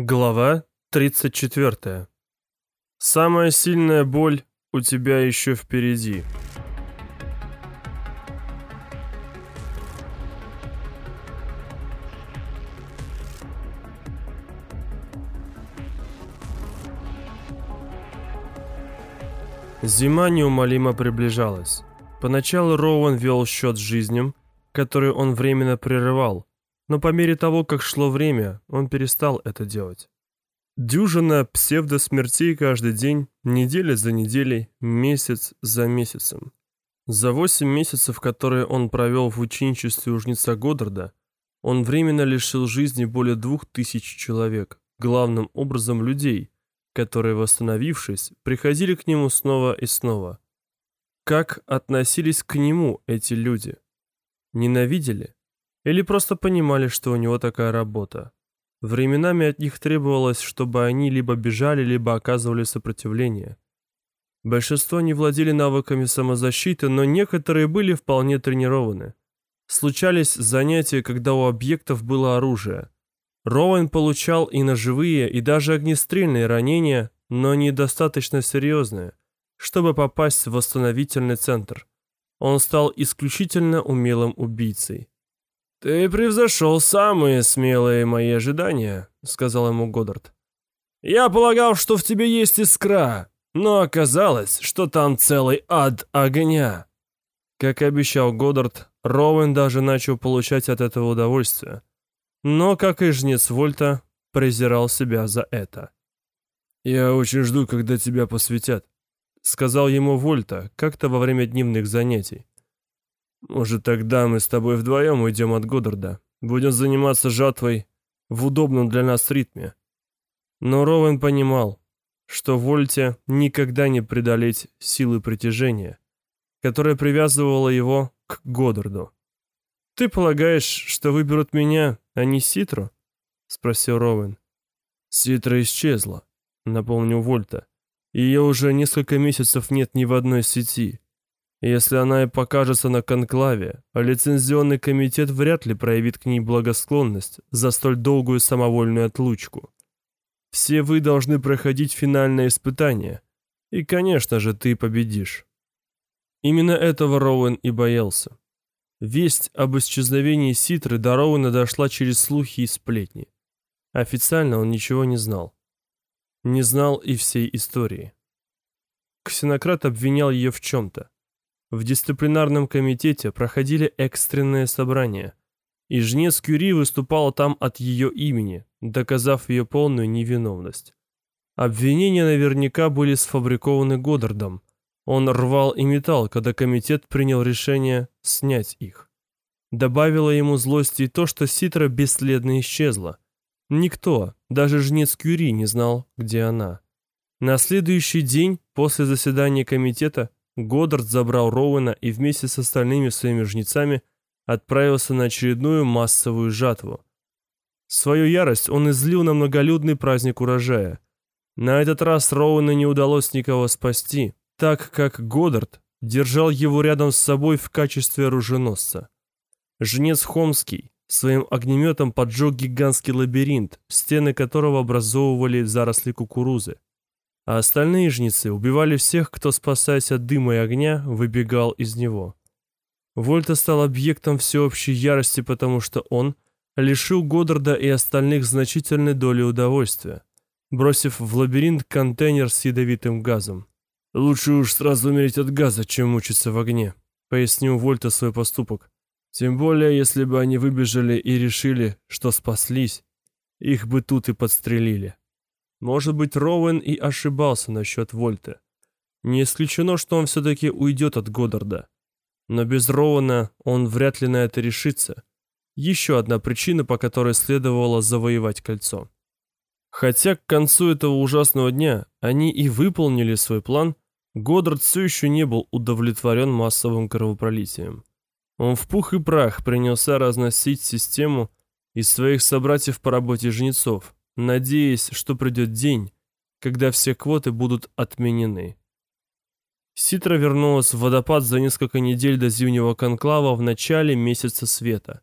Глава 34. Самая сильная боль у тебя еще впереди. Зима неумолимо приближалась. Поначалу Роуэн вел счет с жизням, которые он временно прерывал, но по мере того, как шло время, он перестал это делать. Дюжина псевдосмертей каждый день, неделя за неделей, месяц за месяцем. За восемь месяцев, которые он провел в ученичестве у жнеца Годдарда, он временно лишил жизни более двух тысяч человек, главным образом людей, которые, восстановившись, приходили к нему снова и снова. Как относились к нему эти люди? Ненавидели? Или просто понимали, что у него такая работа. Временами от них требовалось, чтобы они либо бежали, либо оказывали сопротивление. Большинство не владели навыками самозащиты, но некоторые были вполне тренированы. Случались занятия, когда у объектов было оружие. Роуэн получал и ножевые, и даже огнестрельные ранения, но недостаточно серьезные, чтобы попасть в восстановительный центр. Он стал исключительно умелым убийцей. «Ты превзошел самые смелые мои ожидания», — сказал ему Годдард. «Я полагал, что в тебе есть искра, но оказалось, что там целый ад огня». Как и обещал Годдард, Роуэн даже начал получать от этого удовольствие. Но, как и жнец Вольта, презирал себя за это. «Я очень жду, когда тебя посвятят», — сказал ему Вольта как-то во время дневных занятий. Может, тогда мы с тобой вдвоем уйдем от Годдарда. Будем заниматься жатвой в удобном для нас ритме. Но Роуэн понимал, что Вольте никогда не преодолеть силы притяжения, которая привязывала его к Годдарду. «Ты полагаешь, что выберут меня, а не Ситру?» — спросил Роуэн. «Ситра исчезла», — напомнил Вольта. «Ее уже несколько месяцев нет ни в одной сети. Если она и покажется на конклаве, лицензионный комитет вряд ли проявит к ней благосклонность за столь долгую самовольную отлучку. Все вы должны проходить финальное испытание, и, конечно же, ты победишь. Именно этого Роуэн и боялся. Весть об исчезновении Ситры до Роуэна дошла через слухи и сплетни. Официально он ничего не знал. Не знал и всей истории. Ксенократ обвинял ее в чем-то. В дисциплинарном комитете проходили экстренные собрания, и жнец Кюри выступала там от ее имени, доказав ее полную невиновность. Обвинения наверняка были сфабрикованы Годдардом. Он рвал и металл, когда комитет принял решение снять их. Добавило ему злости и то, что Ситра бесследно исчезла. Никто, даже жнец Кюри, не знал, где она. На следующий день после заседания комитета Годдард забрал Роуэна и вместе с остальными своими жнецами отправился на очередную массовую жатву. Свою ярость он излил на многолюдный праздник урожая. На этот раз Роуэну не удалось никого спасти, так как Годдард держал его рядом с собой в качестве оруженосца. Жнец Хомский своим огнеметом поджег гигантский лабиринт, стены которого образовывали заросли кукурузы а остальные жнецы убивали всех, кто, спасаясь от дыма и огня, выбегал из него. Вольта стал объектом всеобщей ярости, потому что он лишил Годдарда и остальных значительной доли удовольствия, бросив в лабиринт контейнер с ядовитым газом. «Лучше уж сразу умереть от газа, чем мучиться в огне», — пояснил Вольта свой поступок. «Тем более, если бы они выбежали и решили, что спаслись, их бы тут и подстрелили». Может быть, Роуэн и ошибался насчет Вольта. Не исключено, что он все-таки уйдет от Годдарда. Но без Роуэна он вряд ли на это решится. Еще одна причина, по которой следовало завоевать кольцо. Хотя к концу этого ужасного дня они и выполнили свой план, Годдард все еще не был удовлетворен массовым кровопролитием. Он в пух и прах принялся разносить систему из своих собратьев по работе жнецов – надеясь, что придет день, когда все квоты будут отменены. Ситра вернулась в водопад за несколько недель до зимнего конклава в начале месяца света,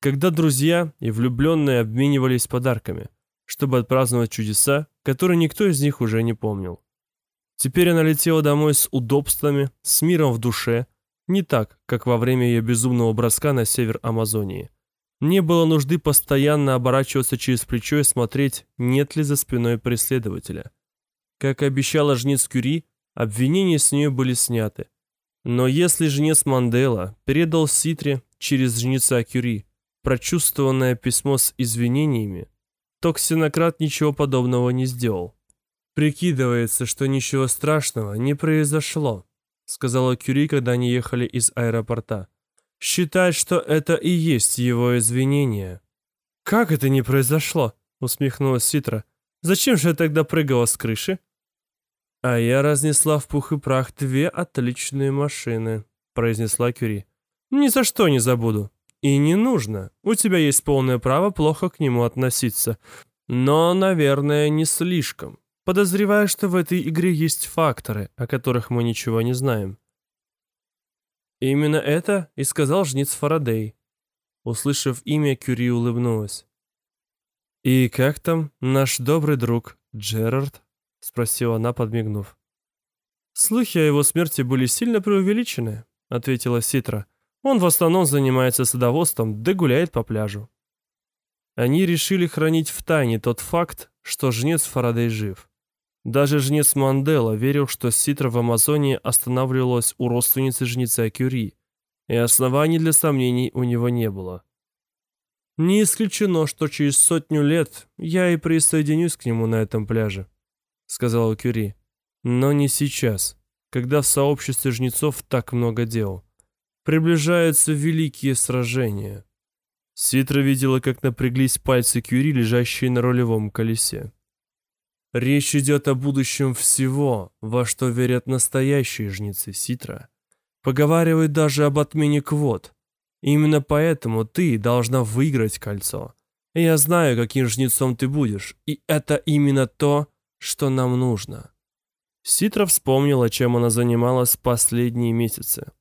когда друзья и влюбленные обменивались подарками, чтобы отпраздновать чудеса, которые никто из них уже не помнил. Теперь она летела домой с удобствами, с миром в душе, не так, как во время ее безумного броска на север Амазонии. Не было нужды постоянно оборачиваться через плечо и смотреть, нет ли за спиной преследователя. Как и обещала жнец Кюри, обвинения с нее были сняты. Но если жнец Мандела передал Ситре через жнеца Кюри прочувствованное письмо с извинениями, то ксенократ ничего подобного не сделал. «Прикидывается, что ничего страшного не произошло», сказала Кюри, когда они ехали из аэропорта. «Считает, что это и есть его извинение». «Как это не произошло?» усмехнулась Ситра. «Зачем же я тогда прыгала с крыши?» «А я разнесла в пух и прах две отличные машины», произнесла Кюри. «Ни за что не забуду. И не нужно. У тебя есть полное право плохо к нему относиться. Но, наверное, не слишком. Подозреваю, что в этой игре есть факторы, о которых мы ничего не знаем. Именно это и сказал жнец Фарадей. Услышав имя, Кюри улыбнулась. «И как там наш добрый друг Джерард?» — спросила она, подмигнув. «Слухи о его смерти были сильно преувеличены», — ответила Ситра. «Он в основном занимается садоводством, да гуляет по пляжу». Они решили хранить в тайне тот факт, что жнец Фарадей жив. Даже жнец Мандела верил, что Ситра в Амазонии останавливалась у родственницы жнеца Кюри, и оснований для сомнений у него не было. «Не исключено, что через сотню лет я и присоединюсь к нему на этом пляже», — сказала Кюри. «Но не сейчас, когда в сообществе жнецов так много дел. Приближаются великие сражения». Ситра видела, как напряглись пальцы Кюри, лежащие на рулевом колесе. Речь идет о будущем всего, во что верят настоящие жнецы Ситра. Поговаривают даже об отмене квот. Именно поэтому ты должна выиграть кольцо. Я знаю, каким жнецом ты будешь, и это именно то, что нам нужно. Ситра вспомнила, чем она занималась последние месяцы.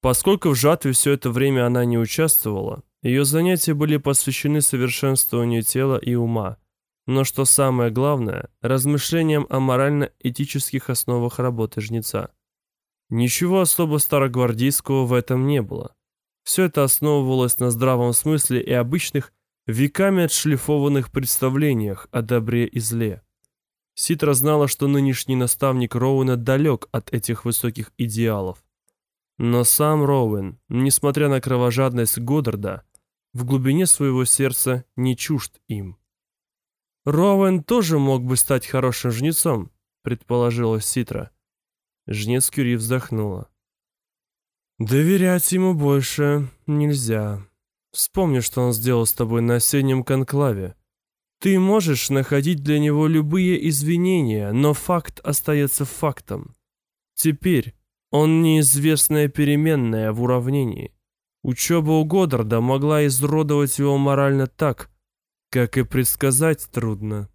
Поскольку в жатве все это время она не участвовала, ее занятия были посвящены совершенствованию тела и ума – но что самое главное, размышлениям о морально-этических основах работы жнеца. Ничего особо старогвардейского в этом не было. Все это основывалось на здравом смысле и обычных, веками отшлифованных представлениях о добре и зле. Ситра знала, что нынешний наставник Роуэна далек от этих высоких идеалов. Но сам Роуэн, несмотря на кровожадность Годдарда, в глубине своего сердца не чужд им. Роуэн тоже мог бы стать хорошим жнецом, предположила Ситра. Жнец Кюри вздохнула. Доверять ему больше нельзя. Вспомни, что он сделал с тобой на осеннем конклаве. Ты можешь находить для него любые извинения, но факт остается фактом. Теперь он неизвестная переменная в уравнении. Учеба у Годдарда могла изродовать его морально так, как и предсказать трудно.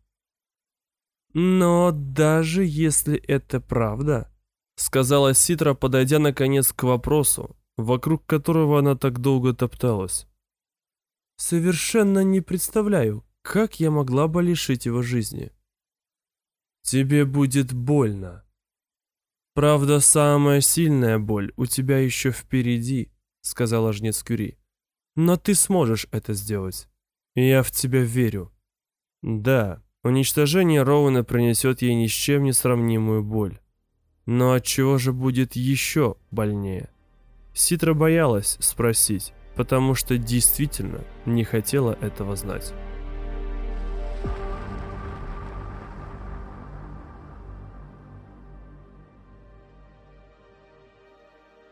Но даже если это правда, сказала Ситра, подойдя наконец к вопросу, вокруг которого она так долго топталась. Совершенно не представляю, как я могла бы лишить его жизни. Тебе будет больно. Правда, самая сильная боль у тебя еще впереди, сказала жнец Кюри. Но ты сможешь это сделать. Я в тебя верю. Да, уничтожение Роуэна принесет ей ни с чем не сравнимую боль. Но от чего же будет еще больнее? Ситра боялась спросить, потому что действительно не хотела этого знать.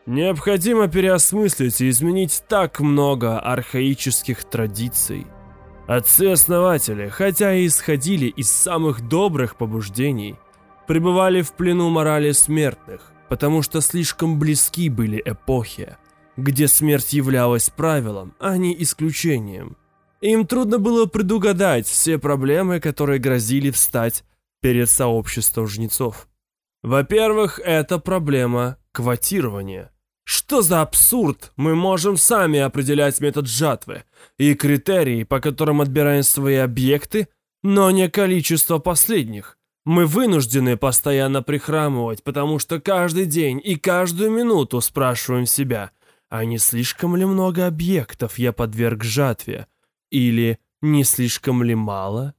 Необходимо переосмыслить и изменить так много архаических традиций – Отцы-основатели, хотя и исходили из самых добрых побуждений, пребывали в плену морали смертных, потому что слишком близки были эпохи, где смерть являлась правилом, а не исключением. Им трудно было предугадать все проблемы, которые грозили встать перед сообществом жнецов. Во-первых, это проблема квотирования – что за абсурд? Мы можем сами определять метод жатвы и критерии, по которым отбираем свои объекты, но не количество последних. Мы вынуждены постоянно прихрамывать, потому что каждый день и каждую минуту спрашиваем себя, а не слишком ли много объектов я подверг жатве? Или не слишком ли мало?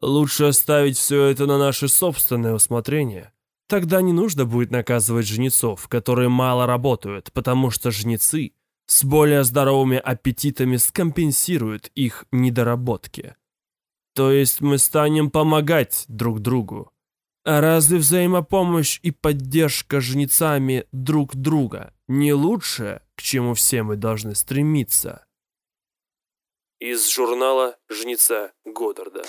Лучше оставить все это на наше собственное усмотрение. Тогда не нужно будет наказывать жнецов, которые мало работают, потому что жнецы с более здоровыми аппетитами скомпенсируют их недоработки. То есть мы станем помогать друг другу. А разве взаимопомощь и поддержка жнецами друг друга не лучшее, к чему все мы должны стремиться? Из журнала «Жнеца Годдарда».